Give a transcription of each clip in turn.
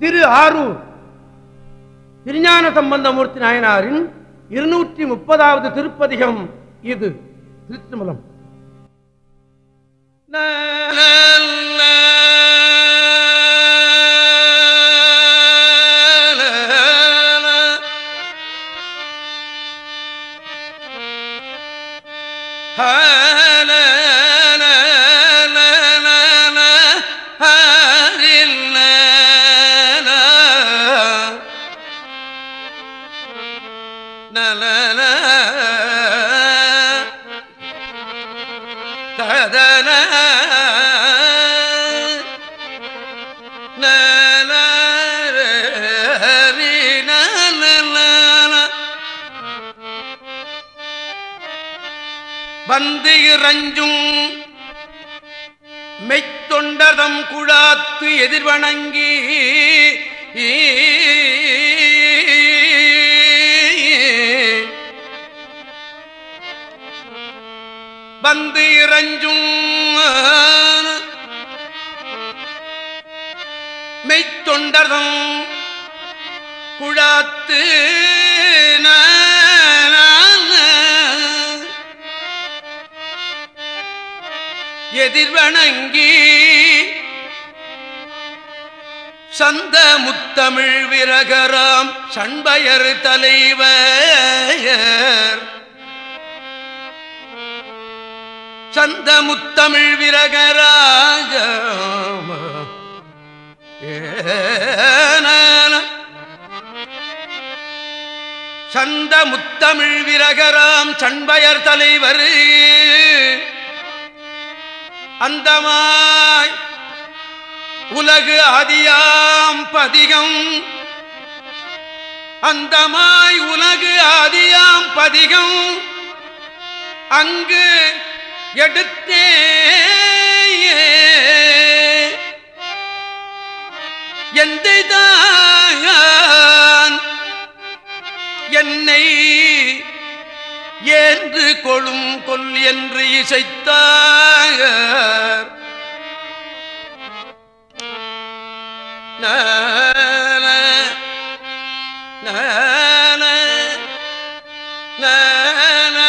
திரு ஆரூர். திருஞான சம்பந்தமூர்த்தி நாயனாரின் இருநூற்றி முப்பதாவது திருப்பதிகம் இது. திருச்சிமலம் ததன வந்து இறஞ்சும் மெய்த்தொண்டதம் குழாத்து எதிர்வணங்கி ஈ வந்து இறஞ்சும் மெய்த்தொண்டதம் குழாத்து எதிர்வணங்கி சந்த முத்தமிழ் விரகராம் சண்பயர் தலைவர். சந்த முத்தமிழ் விரகராஜ சந்த முத்தமிழ் விரகராம் சண்பயர் தலைவர். அந்தமாய் உலகு ஆதியாம் பதிகம். அந்தமாய் உலகு ஆதியாம் பதிகம். அங்கு எடுத்தே எந்தைதான் என்னை ஏன்று கொழும் கொல் என்று இசைத்தார். நான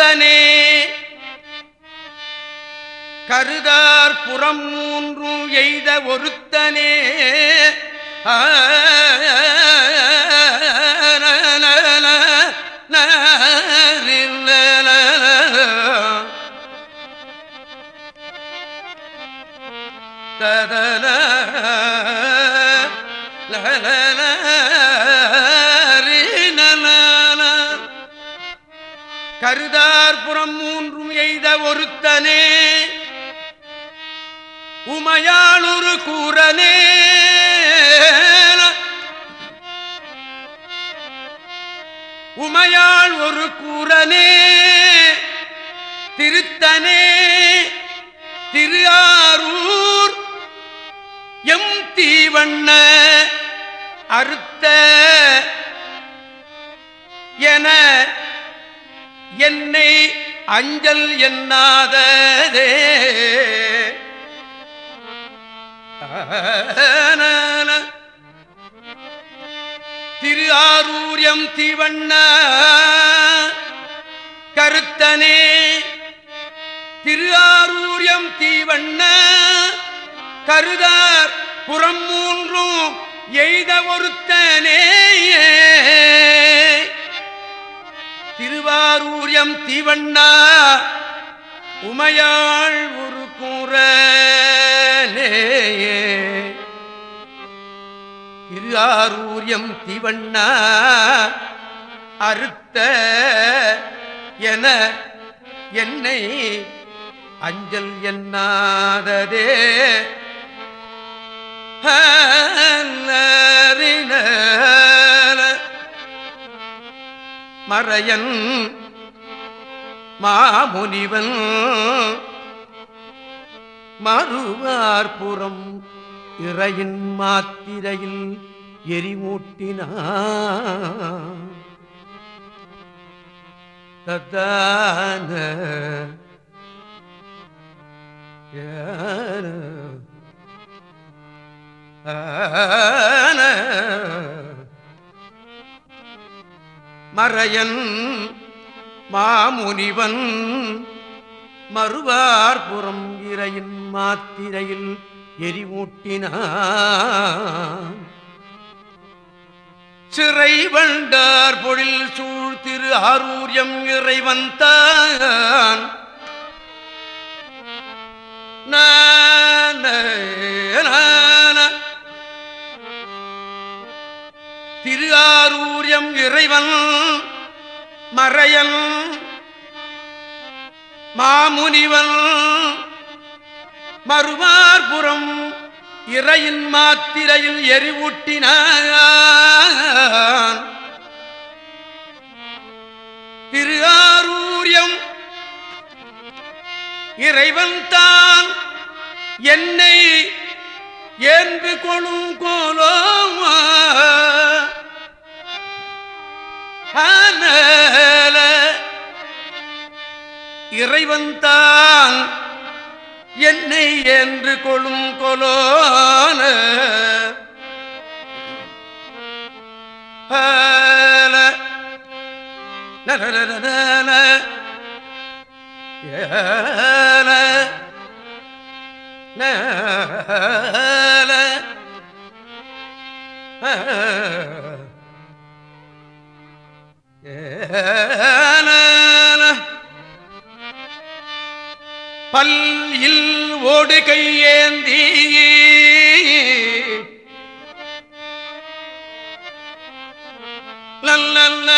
கருதனே. கருதார் புறம் மூன்றும் எய்த ஒருத்தனே. ஆ, கருதார்புறம் மூன்றும் எய்த ஒருத்தனே. உமையாளுரு கூறனே. உமையாள் ஒரு கூறனே. திருத்தனே. திரு ஆரூர். எம் தீவண்ண அறுத்த என என்னை அஞ்சல் எண்ணாததே. திரு ஆரூரியம் தீவண்ண கருத்தனே. திரு ஆரூரியம் தீவண்ண கருதார் புறம் மூன்றும் எய்த ஒருத்தனே திருவாரூரியம் தீவண்ணா உமையாள் ஒரு கூறலே திருஆரூரியம் தீவண்ணா அறுத்த என என்னை அஞ்சல் என்னாததே ஹ மறையன் மாமுனிவன் மறுவார்புறம் இறையின் மாத்திரையில் எரிமூட்டினான் தத்தான யான. ஆன. மறையன் மாமுனிவன் மறுவார்புறம் இறையின் மாத்திரையில் எரிமூட்டினான் சிறை வண்டார் பொழில் சூழ் திரு ஆரூரியம் இறைவன் தான். நான, திரு ஆரூரியம் இறைவன் மறையன் மாமுனிவன் மறுவார்புறம் இறையின் மாத்திரையில் எரிவூட்டினான். திரு ஆரூரியம் இறைவன் தான் என்னை ஏன்பு கொழும் கோலோ இறைவன் தான் என்னை என்று கொழும் கொலோன. ஆல. ஏல. நல. ஆ. பல்லில் ஓடு கையேந்தி லல்லல்ல.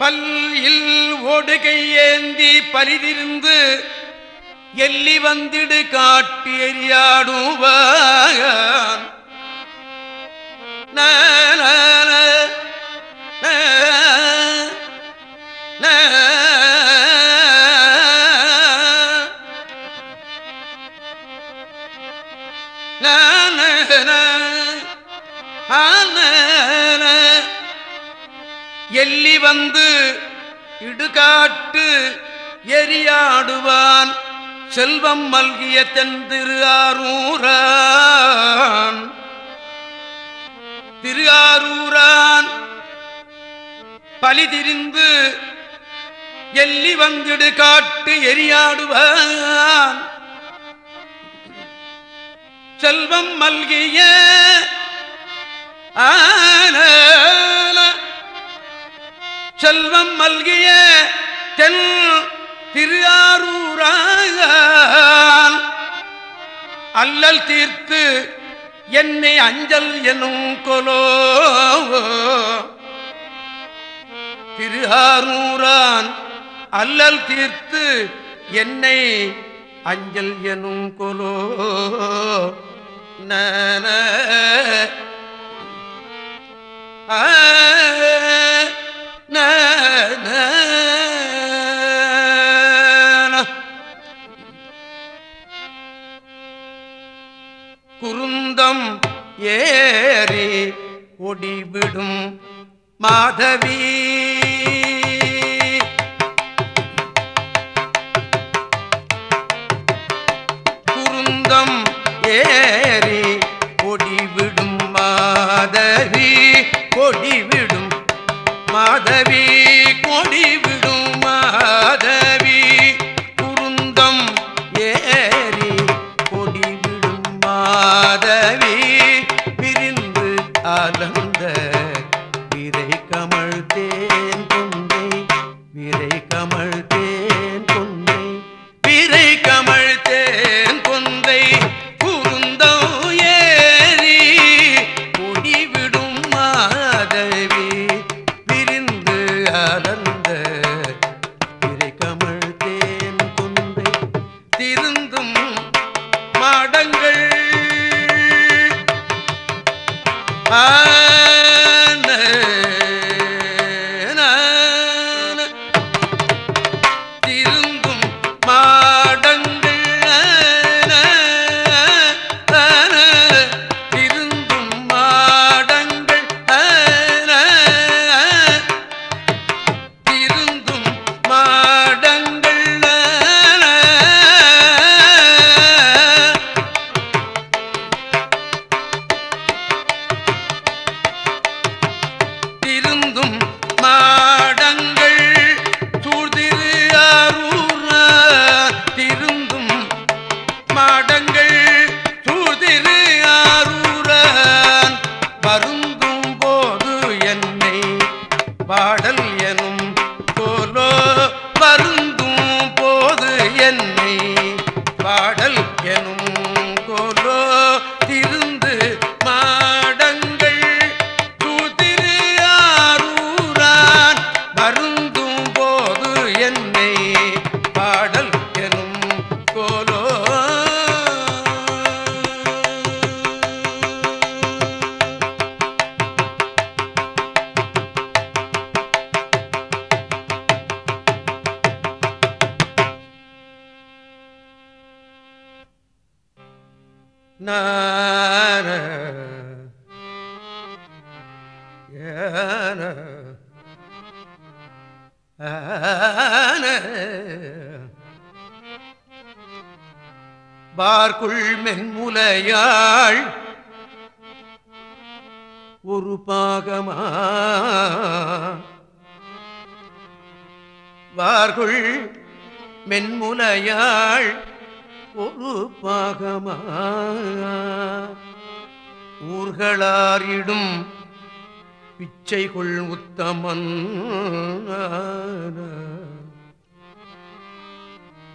பல்லில் ஓடு கையேந்தி பரிதிருந்து எல்லி வந்திடு காட்டி எரியாடுவான் செல்வம் மல்கிய தென்திரு ஆரூரான். திரு ஆரூரான் பலிதிரிந்து எல்லி வந்திடு காட்டு எரியாடுவான். செல்வம் மல்கிய ஆன செல்வம் மல்கிய தென் திருஆரூராக அல்லல் தீர்த்து என்னை அஞ்சல் எனும் கொலோ. திருஆரூரான் அல்லல் தீர்த்து என்னை அஞ்சல் எனும் கொலோ. நன ஆ, ஒடிவிடும் மாதவி. குருந்தம் ஏறி கொடிவிடும் மாதவி கொடிவிடும் மாதவி. நான பார்க்குள் மென்முலையாள் ஒரு பாகமா? வார்குள் மென்முலையாள் ஒரு பாகமா. ஊர்களாரிடும் பிச்சை கொள் உத்தமன்.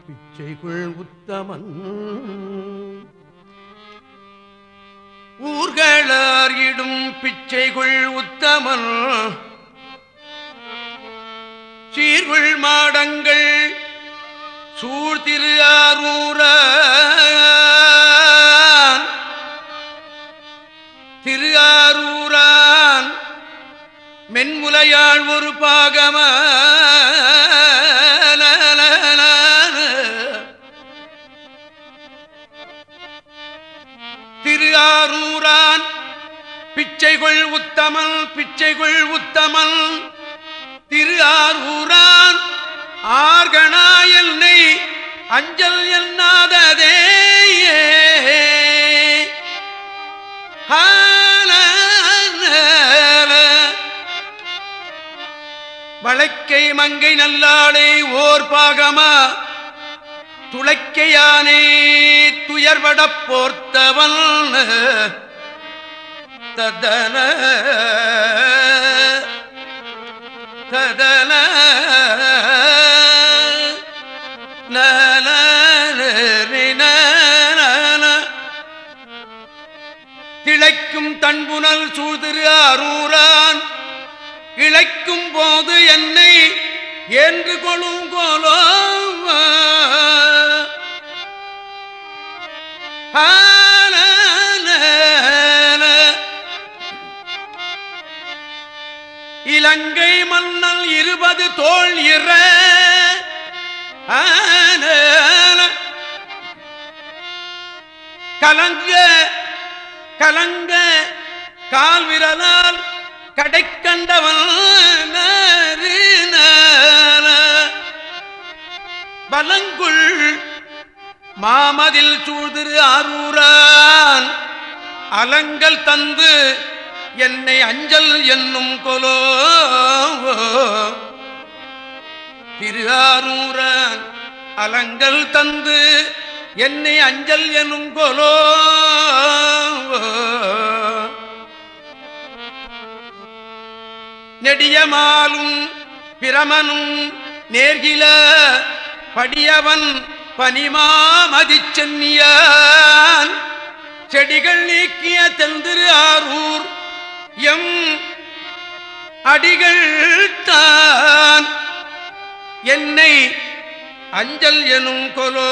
பிச்சை கொள் உத்தமன். ஊர்களாரிடும் பிச்சை கொள் உத்தமன். சீர்குள் மாடங்கள் சூழ்திரு ஆரூரான். திரு மென்முலையாள் ஒரு பாகம. திருஆரூரான் பிச்சைகள் உத்தமல் பிச்சைகள் உத்தமல் திரு ஆரூரான் ஆர்கணா என்னை அஞ்சல் என்னாததே வழக்கை மங்கை நல்லாளை ஓர் பாகமா. துளைக்கையானே துயர்வட போர்த்தவன். ததன ததன தன்புணல் சூழ்திரு அரூரான். இழைக்கும் போது என்னை என்று கொழும் கோலோ இலங்கை மன்னல் இருபது தோல் இற. கலங்க கலங்க கால் விரலால் கடைக்கண்டவன் பலங்குள் மாமதில் சூழ்திரு ஆரூரான். அலங்கள் தந்து என்னை அஞ்சல் என்னும் கொலோ. திரு ஆரூரான் அலங்கள் தந்து என்னை அஞ்சல் என்னும் கொலோ. நெடியமாலும் பிரமனும் நேர்கில படியவன் பனிமாமதிச் சென்னியான். செடிகள் நீக்கிய தெந்திரு ஆரூர் எம் அடிகள் தான். என்னை அஞ்சல் எனும் கொலோ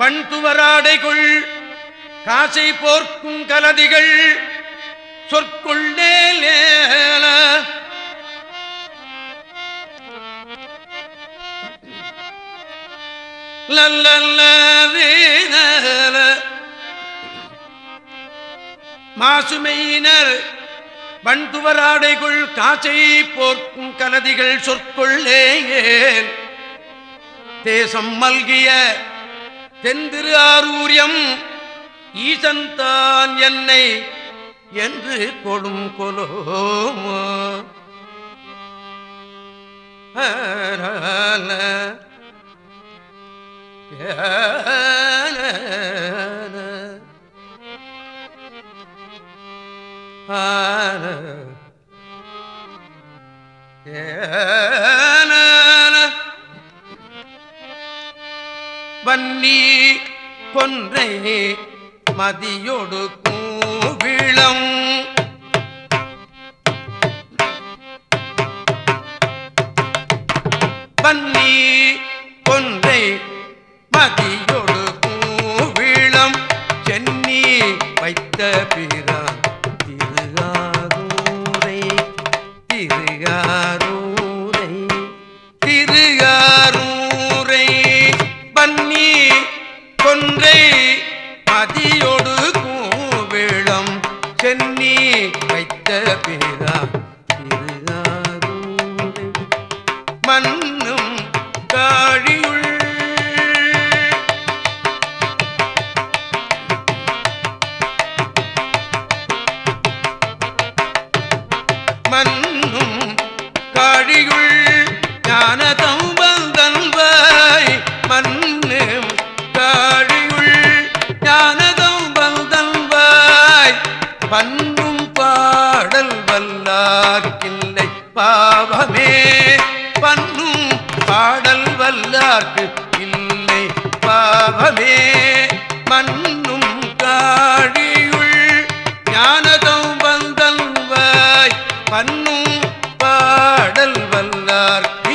நல்ல மாசுமையினர் வண்துவராடைகள் காசை போர்க்கும் கலதிகள் சொற்கொள்ளே மாசுமையினர் வண்துவராடைகள் காசை போர்க்கும் கலதிகள் சொற்கொள்ளேயே தேசம் மல்கிய தென்திரு ஆரூரியம். ஈசன்தான் என்னை என்று கொடும் கொலோமோ. வன்னி கொன்றை மதியொடு கூவிளம் பாடல் வல்லார்க்கு